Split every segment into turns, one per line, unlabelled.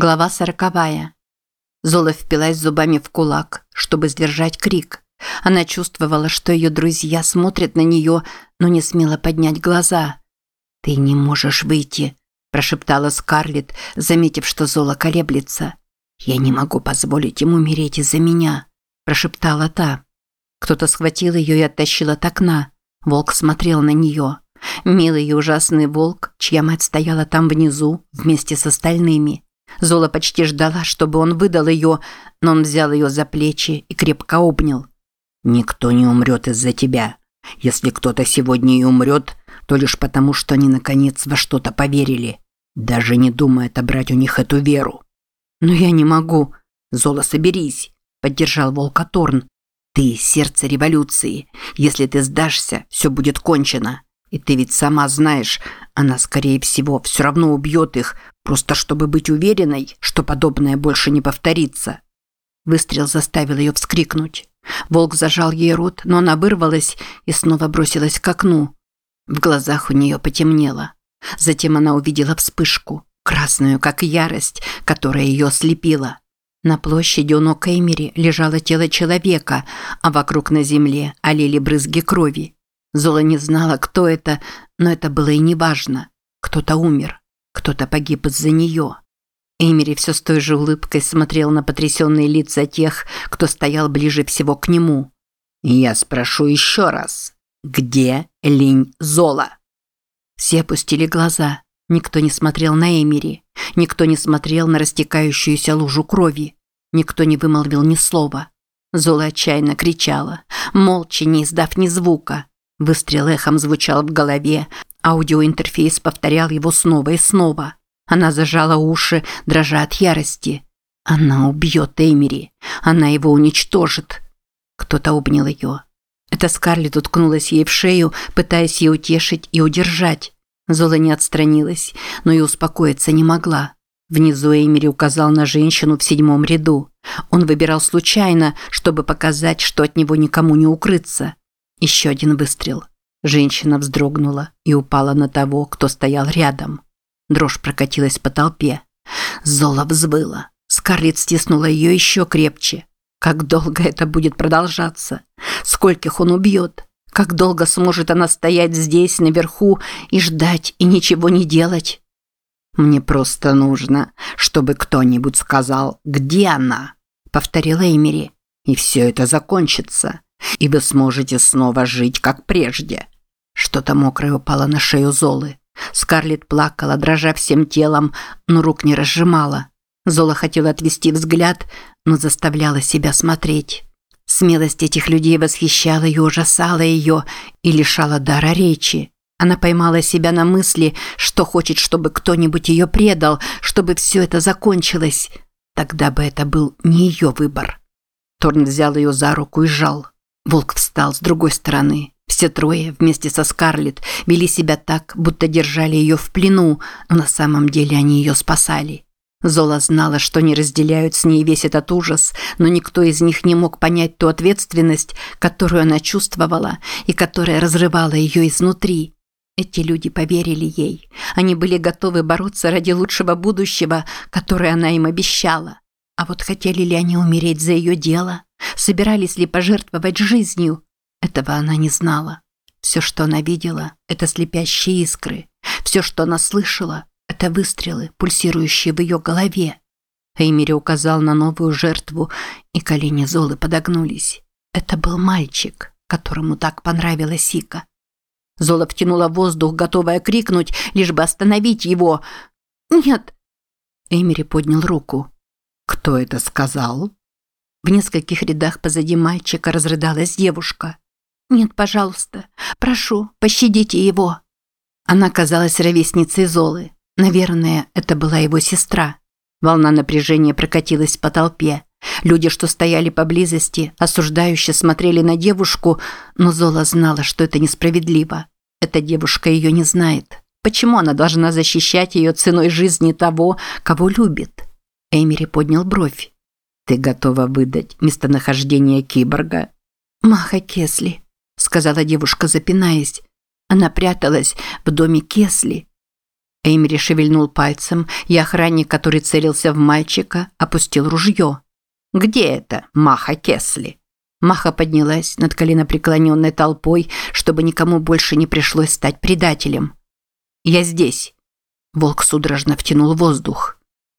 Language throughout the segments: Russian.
Глава сороковая. Зола впилась зубами в кулак, чтобы сдержать крик. Она чувствовала, что ее друзья смотрят на нее, но не смела поднять глаза. «Ты не можешь выйти», – прошептала Скарлетт, заметив, что Зола колеблется. «Я не могу позволить ему умереть из-за меня», – прошептала та. Кто-то схватил ее и оттащил от окна. Волк смотрел на нее. Милый и ужасный волк, чья мать стояла там внизу вместе с остальными – Зола почти ждала, чтобы он выдал ее, но он взял ее за плечи и крепко обнял. «Никто не умрет из-за тебя. Если кто-то сегодня и умрет, то лишь потому, что они наконец во что-то поверили, даже не думая отобрать у них эту веру». «Но я не могу». «Зола, соберись», – поддержал Волка Торн. «Ты – сердце революции. Если ты сдашься, все будет кончено. И ты ведь сама знаешь, она, скорее всего, все равно убьет их, просто чтобы быть уверенной, что подобное больше не повторится. Выстрел заставил ее вскрикнуть. Волк зажал ей рот, но она вырвалась и снова бросилась к окну. В глазах у нее потемнело. Затем она увидела вспышку, красную, как ярость, которая ее ослепила. На площади у ног Эймери лежало тело человека, а вокруг на земле олели брызги крови. Зола не знала, кто это, но это было и не важно. Кто-то умер, кто-то погиб из-за нее. Эмери все с той же улыбкой смотрел на потрясенные лица тех, кто стоял ближе всего к нему. «Я спрошу еще раз, где Линь Зола?» Все опустили глаза. Никто не смотрел на Эмери. Никто не смотрел на растекающуюся лужу крови. Никто не вымолвил ни слова. Зола отчаянно кричала, молча, не издав ни звука. Выстрел эхом звучал в голове, аудиоинтерфейс повторял его снова и снова. Она зажала уши, дрожа от ярости. Она убьет Эмери. Она его уничтожит. Кто-то обнял ее. Это Скарлетт уткнулась ей в шею, пытаясь ее утешить и удержать. Зола не отстранилась, но и успокоиться не могла. Внизу Эмери указал на женщину в седьмом ряду. Он выбирал случайно, чтобы показать, что от него никому не укрыться. Еще один выстрел. Женщина вздрогнула и упала на того, кто стоял рядом. Дрожь прокатилась по толпе. Зола взвыла. Скарлетт стиснула ее еще крепче. Как долго это будет продолжаться? Скольких он убьет? Как долго сможет она стоять здесь, наверху, и ждать, и ничего не делать? «Мне просто нужно, чтобы кто-нибудь сказал, где она», — повторила Эмери. «И все это закончится и вы сможете снова жить, как прежде». Что-то мокрое упало на шею Золы. Скарлетт плакала, дрожа всем телом, но рук не разжимала. Зола хотела отвести взгляд, но заставляла себя смотреть. Смелость этих людей восхищала и ужасала ее и лишала дара речи. Она поймала себя на мысли, что хочет, чтобы кто-нибудь ее предал, чтобы все это закончилось. Тогда бы это был не ее выбор. Торн взял ее за руку и сжал. Волк встал с другой стороны. Все трое вместе со Скарлетт вели себя так, будто держали ее в плену, но на самом деле они ее спасали. Зола знала, что не разделяют с ней весь этот ужас, но никто из них не мог понять ту ответственность, которую она чувствовала и которая разрывала ее изнутри. Эти люди поверили ей. Они были готовы бороться ради лучшего будущего, которое она им обещала. А вот хотели ли они умереть за ее дело? Собирались ли пожертвовать жизнью? Этого она не знала. Все, что она видела, это слепящие искры. Все, что она слышала, это выстрелы, пульсирующие в ее голове. Эймери указал на новую жертву, и колени Золы подогнулись. Это был мальчик, которому так понравилась Сика. Зола втянула воздух, готовая крикнуть, лишь бы остановить его. «Нет!» Эймери поднял руку. «Кто это сказал?» В нескольких рядах позади мальчика разрыдалась девушка. «Нет, пожалуйста, прошу, пощадите его». Она казалась ровесницей Золы. Наверное, это была его сестра. Волна напряжения прокатилась по толпе. Люди, что стояли поблизости, осуждающе смотрели на девушку, но Зола знала, что это несправедливо. Эта девушка ее не знает. Почему она должна защищать ее ценой жизни того, кого любит? Эмери поднял бровь. «Ты готова выдать местонахождение киборга?» «Маха Кесли», – сказала девушка, запинаясь. Она пряталась в доме Кесли. Эймери шевельнул пальцем, и охранник, который целился в мальчика, опустил ружье. «Где это, Маха Кесли?» Маха поднялась над коленопреклоненной толпой, чтобы никому больше не пришлось стать предателем. «Я здесь». Волк судорожно втянул воздух.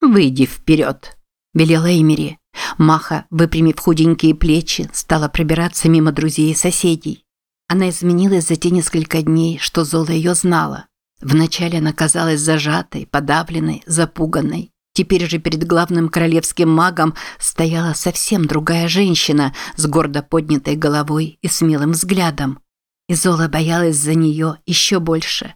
«Выйди вперед», – велела Эймери. Маха, выпрямив худенькие плечи, стала пробираться мимо друзей и соседей. Она изменилась за те несколько дней, что Зола ее знала. Вначале она казалась зажатой, подавленной, запуганной. Теперь же перед главным королевским магом стояла совсем другая женщина с гордо поднятой головой и смелым взглядом. И Зола боялась за нее еще больше.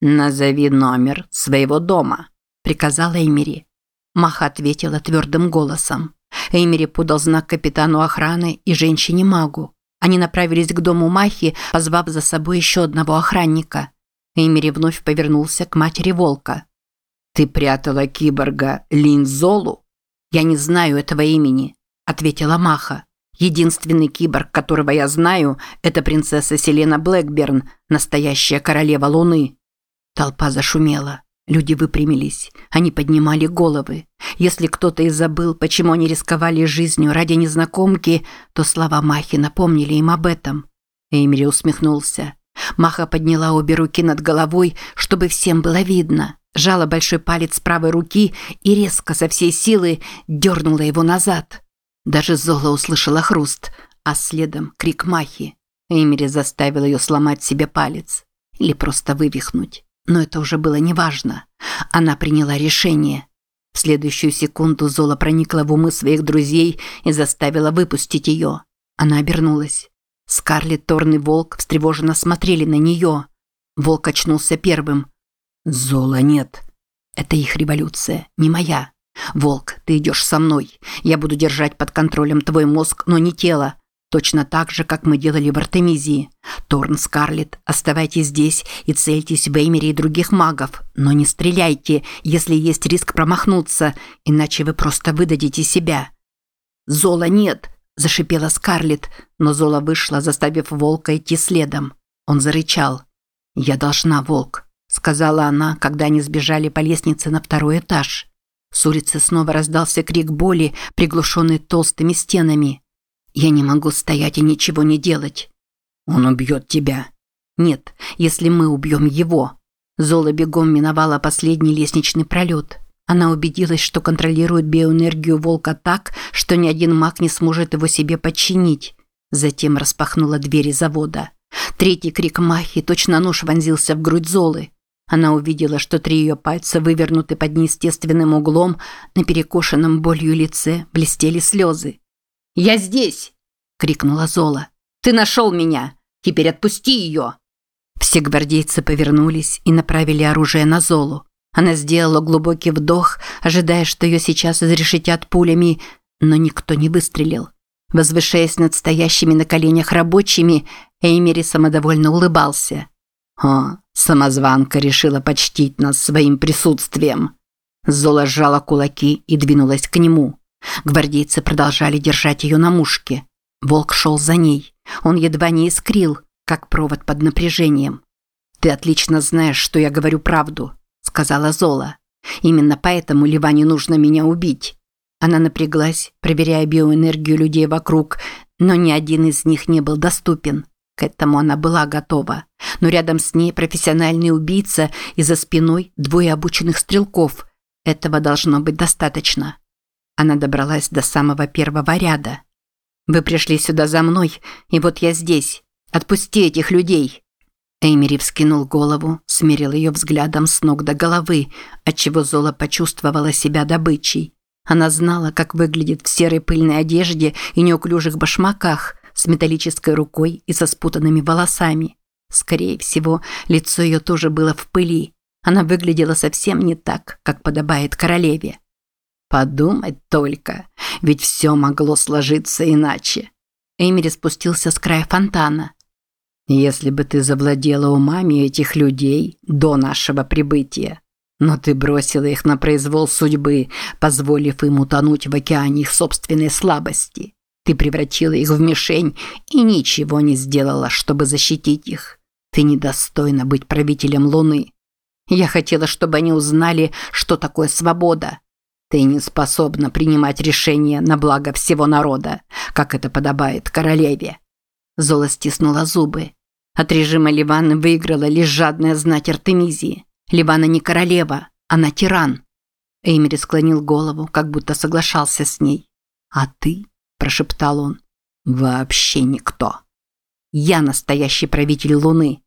«Назови номер своего дома», – приказала Эмири. Маха ответила твердым голосом. Эмири подал знак капитану охраны и женщине-магу. Они направились к дому Махи, позвав за собой еще одного охранника. Эймери вновь повернулся к матери волка. «Ты прятала киборга Линзолу?» «Я не знаю этого имени», – ответила Маха. «Единственный киборг, которого я знаю, это принцесса Селена Блэкберн, настоящая королева Луны». Толпа зашумела. Люди выпрямились. Они поднимали головы. Если кто-то и забыл, почему они рисковали жизнью ради незнакомки, то слова Махи напомнили им об этом. Эймери усмехнулся. Маха подняла обе руки над головой, чтобы всем было видно. Жала большой палец правой руки и резко со всей силы дернула его назад. Даже Зола услышала хруст, а следом крик Махи. Эймери заставил ее сломать себе палец. Или просто вывихнуть но это уже было неважно. Она приняла решение. В следующую секунду Зола проникла в умы своих друзей и заставила выпустить ее. Она обернулась. Скарлетт, Торн и Волк встревоженно смотрели на нее. Волк очнулся первым. «Зола нет. Это их революция, не моя. Волк, ты идешь со мной. Я буду держать под контролем твой мозг, но не тело. Точно так же, как мы делали в Артемизии. Торн, Скарлетт, оставайтесь здесь и цельтесь в Эймере и других магов, но не стреляйте, если есть риск промахнуться, иначе вы просто выдадите себя. «Зола нет!» – зашипела Скарлетт, но Зола вышла, заставив волка идти следом. Он зарычал. «Я должна, волк», – сказала она, когда они сбежали по лестнице на второй этаж. С улицы снова раздался крик боли, приглушенный толстыми стенами. Я не могу стоять и ничего не делать. Он убьет тебя. Нет, если мы убьем его. Зола бегом миновала последний лестничный пролет. Она убедилась, что контролирует биоэнергию волка так, что ни один маг не сможет его себе подчинить. Затем распахнула двери завода. Третий крик Махи точно нож вонзился в грудь Золы. Она увидела, что три ее пальца вывернуты под неестественным углом, на перекошенном болью лице блестели слезы. «Я здесь!» – крикнула Зола. «Ты нашел меня! Теперь отпусти ее!» Все гвардейцы повернулись и направили оружие на Золу. Она сделала глубокий вдох, ожидая, что ее сейчас изрешетят пулями, но никто не выстрелил. Возвышаясь над стоящими на коленях рабочими, Эймери самодовольно улыбался. «О, самозванка решила почтить нас своим присутствием!» Зола сжала кулаки и двинулась к нему. Гвардейцы продолжали держать ее на мушке. Волк шел за ней. Он едва не искрил, как провод под напряжением. «Ты отлично знаешь, что я говорю правду», – сказала Зола. «Именно поэтому Ливане нужно меня убить». Она напряглась, проверяя биоэнергию людей вокруг, но ни один из них не был доступен. К этому она была готова. Но рядом с ней профессиональный убийца и за спиной двое обученных стрелков. Этого должно быть достаточно. Она добралась до самого первого ряда. «Вы пришли сюда за мной, и вот я здесь. Отпусти этих людей!» Эймери вскинул голову, смерил ее взглядом с ног до головы, отчего Зола почувствовала себя добычей. Она знала, как выглядит в серой пыльной одежде и неуклюжих башмаках, с металлической рукой и со спутанными волосами. Скорее всего, лицо ее тоже было в пыли. Она выглядела совсем не так, как подобает королеве. Подумать только, ведь все могло сложиться иначе. Эмери спустился с края фонтана. Если бы ты завладела умами этих людей до нашего прибытия, но ты бросила их на произвол судьбы, позволив им утонуть в океане их собственной слабости. Ты превратила их в мишень и ничего не сделала, чтобы защитить их. Ты недостойна быть правителем Луны. Я хотела, чтобы они узнали, что такое свобода. Ты не способна принимать решения на благо всего народа, как это подобает королеве. Зола стиснула зубы. От режима Ливаны выиграла лишь жадная знать Артемизии. Ливана не королева, она тиран. Эймери склонил голову, как будто соглашался с ней. «А ты?» – прошептал он. «Вообще никто. Я настоящий правитель Луны».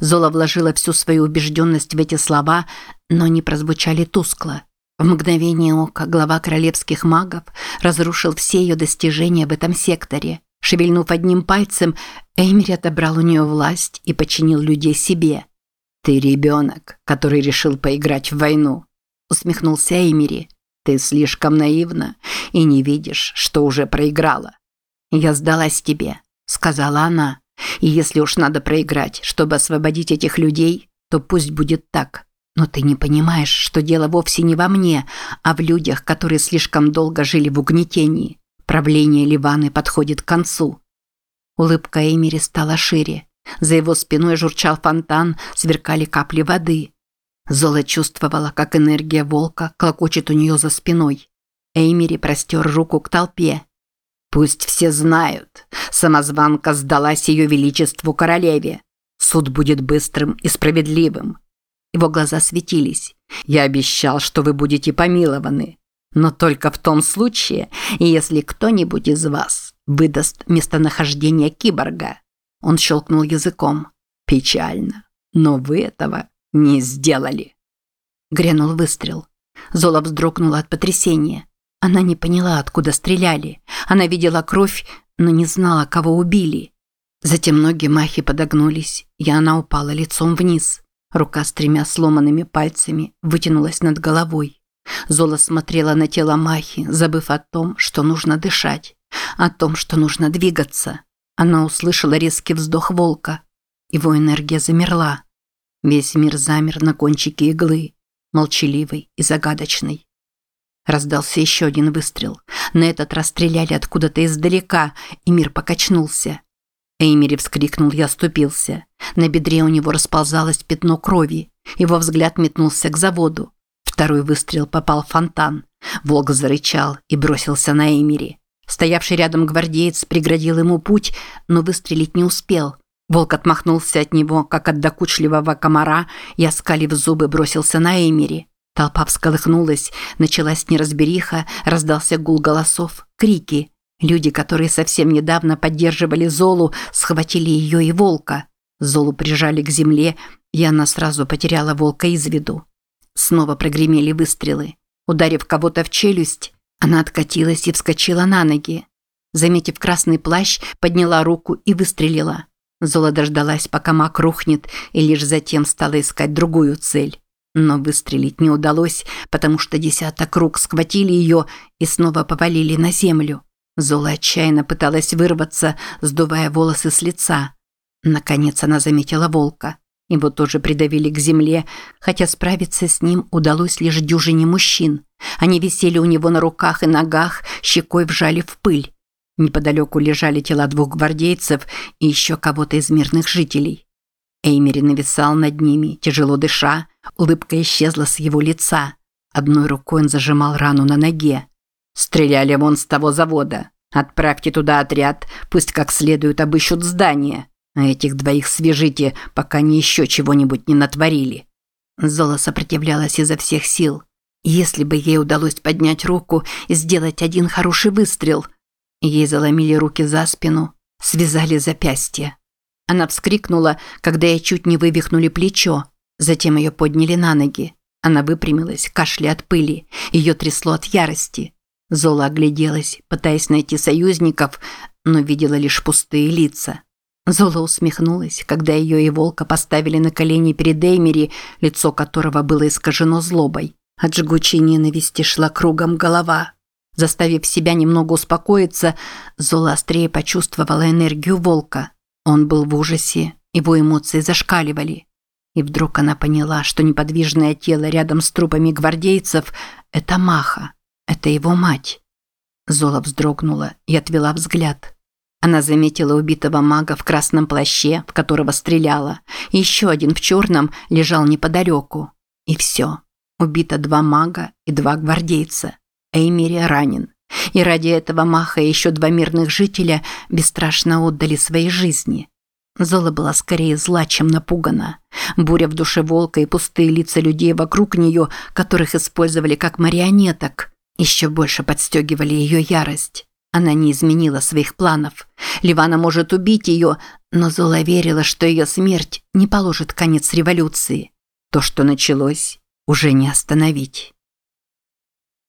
Зола вложила всю свою убежденность в эти слова, но они прозвучали тускло. В мгновение ока глава королевских магов разрушил все ее достижения в этом секторе. Шевельнув одним пальцем, Эймери отобрал у нее власть и подчинил людей себе. «Ты ребенок, который решил поиграть в войну», – усмехнулся Эймери. «Ты слишком наивна и не видишь, что уже проиграла». «Я сдалась тебе», – сказала она. «И если уж надо проиграть, чтобы освободить этих людей, то пусть будет так. Но ты не понимаешь, что дело вовсе не во мне, а в людях, которые слишком долго жили в угнетении. Правление Ливаны подходит к концу. Улыбка Эмири стала шире. За его спиной журчал фонтан, сверкали капли воды. Зола чувствовала, как энергия волка клокочет у нее за спиной. Эймери простер руку к толпе. «Пусть все знают, самозванка сдалась ее величеству королеве. Суд будет быстрым и справедливым. Его глаза светились. «Я обещал, что вы будете помилованы. Но только в том случае, если кто-нибудь из вас выдаст местонахождение киборга». Он щелкнул языком. «Печально. Но вы этого не сделали». Грянул выстрел. Зола вздрогнула от потрясения. Она не поняла, откуда стреляли. Она видела кровь, но не знала, кого убили. Затем ноги Махи подогнулись, и она упала лицом вниз. Рука с тремя сломанными пальцами вытянулась над головой. Зола смотрела на тело Махи, забыв о том, что нужно дышать, о том, что нужно двигаться. Она услышала резкий вздох волка. Его энергия замерла. Весь мир замер на кончике иглы, молчаливый и загадочный. Раздался еще один выстрел. На этот раз стреляли откуда-то издалека, и мир покачнулся. Эймери вскрикнул и оступился. На бедре у него расползалось пятно крови. Его взгляд метнулся к заводу. Второй выстрел попал в фонтан. Волк зарычал и бросился на Эймери. Стоявший рядом гвардеец преградил ему путь, но выстрелить не успел. Волк отмахнулся от него, как от докучливого комара, и, оскалив зубы, бросился на Эймери. Толпа всколыхнулась, началась неразбериха, раздался гул голосов, крики – Люди, которые совсем недавно поддерживали Золу, схватили ее и волка. Золу прижали к земле, и она сразу потеряла волка из виду. Снова прогремели выстрелы. Ударив кого-то в челюсть, она откатилась и вскочила на ноги. Заметив красный плащ, подняла руку и выстрелила. Зола дождалась, пока маг рухнет, и лишь затем стала искать другую цель. Но выстрелить не удалось, потому что десяток рук схватили ее и снова повалили на землю. Зола отчаянно пыталась вырваться, сдувая волосы с лица. Наконец она заметила волка. Его тоже придавили к земле, хотя справиться с ним удалось лишь дюжине мужчин. Они висели у него на руках и ногах, щекой вжали в пыль. Неподалеку лежали тела двух гвардейцев и еще кого-то из мирных жителей. Эймери нависал над ними, тяжело дыша, улыбка исчезла с его лица. Одной рукой он зажимал рану на ноге. Стреляли вон с того завода. Отправьте туда отряд, пусть как следует обыщут здание. А этих двоих свяжите, пока они еще чего-нибудь не натворили». Зола сопротивлялась изо всех сил. Если бы ей удалось поднять руку и сделать один хороший выстрел. Ей заломили руки за спину, связали запястья. Она вскрикнула, когда ей чуть не вывихнули плечо. Затем ее подняли на ноги. Она выпрямилась, кашля от пыли. Ее трясло от ярости. Зола огляделась, пытаясь найти союзников, но видела лишь пустые лица. Зола усмехнулась, когда ее и волка поставили на колени перед Эймери, лицо которого было искажено злобой. От жгучей ненависти шла кругом голова. Заставив себя немного успокоиться, Зола острее почувствовала энергию волка. Он был в ужасе, его эмоции зашкаливали. И вдруг она поняла, что неподвижное тело рядом с трупами гвардейцев – это Маха. Это его мать. Зола вздрогнула и отвела взгляд. Она заметила убитого мага в красном плаще, в которого стреляла. И еще один в черном лежал неподалеку. И все. Убито два мага и два гвардейца. Эймери ранен. И ради этого Маха и еще два мирных жителя бесстрашно отдали свои жизни. Зола была скорее зла, чем напугана. Буря в душе волка и пустые лица людей вокруг нее, которых использовали как марионеток, еще больше подстегивали ее ярость. Она не изменила своих планов. Ливана может убить ее, но Зола верила, что ее смерть не положит конец революции. То, что началось, уже не остановить.